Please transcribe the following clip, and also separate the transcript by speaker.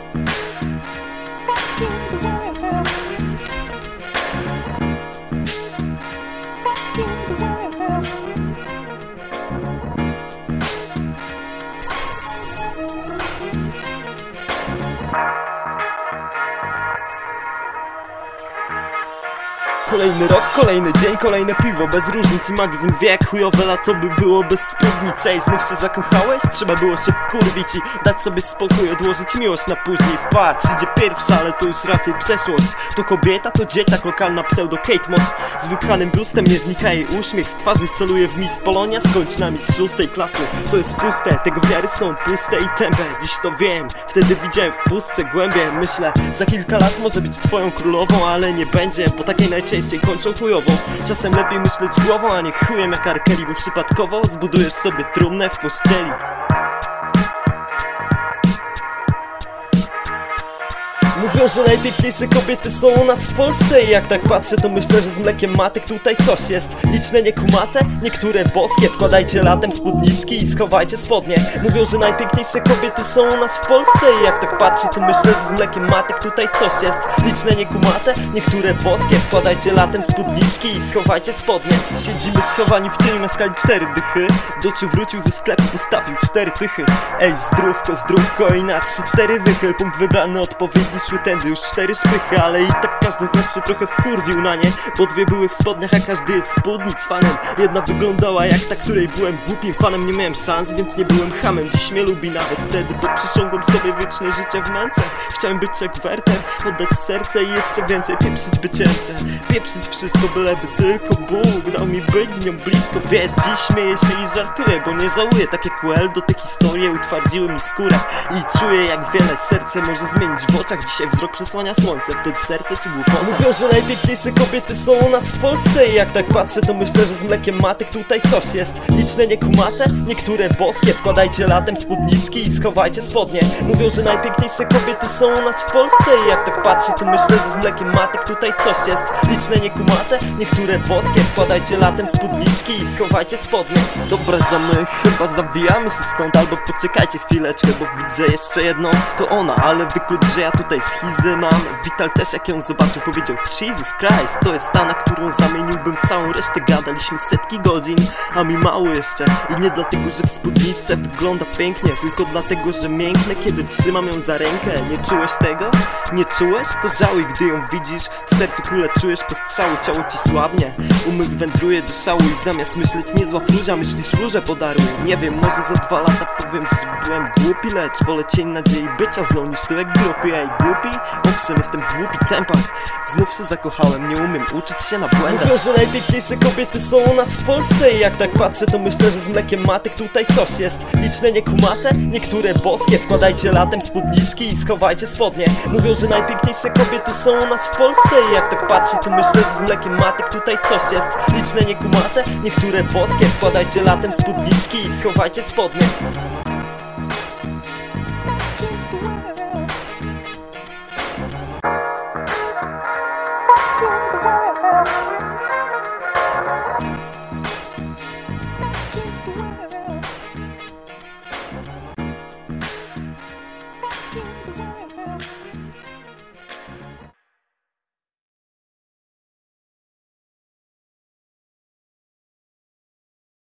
Speaker 1: Bye. Kolejny rok, kolejny dzień, kolejne piwo. Bez różnic i magazyn wiek Chujowe lato by było bez spódnicy. Ej, znów się zakochałeś? Trzeba było się wkurwić i dać sobie spokój Odłożyć miłość na później. Patrz, idzie pierwsza, ale to już raczej przeszłość. To kobieta, to dzieciak, lokalna pseudo Kate Moss. Z wypchanym biustem nie znika jej uśmiech. Z twarzy celuje w Miss Polonia. Skończ nami z szóstej klasy. To jest puste, tego wiary są puste i tępe Dziś to wiem, wtedy widziałem w pustce głębie. Myślę, za kilka lat może być twoją królową Ale nie będzie, bo takiej najczęściej kończą chujową Czasem lepiej myśleć głową, a nie chujem jak Arkeli Bo przypadkowo zbudujesz sobie trumnę w pościeli Mówią, że najpiękniejsze kobiety są u nas w Polsce I jak tak patrzę, to myślę, że z mlekiem matek tutaj coś jest. Liczne niekumate, niektóre boskie. Wkładajcie latem spódniczki i schowajcie spodnie. Mówią, że najpiękniejsze kobiety są u nas w Polsce I jak tak patrzę, to myślę, że z mlekiem matek tutaj coś jest. Liczne niekumate, niektóre boskie. Wkładajcie latem spódniczki i schowajcie spodnie. Siedzimy schowani w cieniu na skali cztery dychy. Dociu wrócił ze sklepu, postawił cztery tychy. Ej, zdrówko, zdrówko i na trzy, cztery wychyl. Punkt wybrany odpowiedni szły tędy już cztery szpychy Ale i tak każdy z nas się trochę wkurwił na nie. Bo dwie były w spodniach, a każdy jest spódnic fanem. Jedna wyglądała jak ta, której byłem głupim fanem. Nie miałem szans, więc nie byłem hamem Dziś mnie lubi nawet wtedy, bo przysiągłem sobie wieczne życie w męce. Chciałem być jak Werter, oddać serce i jeszcze więcej Pieprzyć bycięce, pieprzyć wszystko byleby tylko Bóg dał mi być z nią blisko. Wiesz, dziś śmieję się i żartuję, bo nie żałuję. Tak jak UL, do te historie utwardziły mi skórę. I czuję jak wiele serce może zmienić w oczach. Dzisiaj wzrok przesłania słońce, wtedy serce ci głupota Mówią, że najpiękniejsze kobiety są u nas w Polsce I jak tak patrzę, to myślę, że z mlekiem matek tutaj coś jest. Liczne niekumate, niektóre boskie. Wkładajcie latem spódniczki i schowajcie spodnie. Mówią, że najpiękniejsze kobiety są u nas w Polsce I jak tak patrzę, to myślę, że z mlekiem matek tutaj coś jest. Liczne niekumate, niektóre boskie. Wkładajcie latem spódniczki i schowajcie spodnie. Dobra, że my chyba zawijamy się stąd. Albo poczekajcie chwileczkę, bo widzę jeszcze jedną. To ona, ale wyklucz, że ja tutaj schizy mam. Wital też jak ją zobaczył powiedział Jesus Christ, to jest ta, na którą zamieniłbym całą resztę. Gadaliśmy setki godzin, a mi mało jeszcze. I nie dlatego, że w spódniczce wygląda pięknie Tylko dlatego, że mięknę, kiedy trzymam ją za rękę. Nie czułeś tego? Nie czułeś? To żałuj, gdy ją widzisz. W sercu kule czujesz postrzały, ciało ci słabnie. Umysł wędruje do szału i zamiast myśleć niezła fluzia Myślisz róże podarły Nie wiem, może za dwa lata powiem, że byłem głupi Lecz wolę cień nadziei bycia z nią niż tyłek grupy Ej, głupi? Owszem, jestem głupi tempach Znów się zakochałem, nie umiem uczyć się na błędach. Mówią, że najpiękniejsze kobiety są u nas w Polsce. I jak tak patrzę, to myślę, że z mlekiem matek tutaj coś jest. Liczne niekumate, niektóre boskie. Wkładajcie latem spódniczki i schowajcie spodnie. Mówią, że najpiękniejsze kobiety są u nas w Polsce. I jak tak patrzę, to myślę, że z mlekiem matek tutaj coś jest. Liczne niekumate, niektóre boskie. Wkładajcie latem spódniczki i schowajcie spodnie